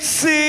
sim,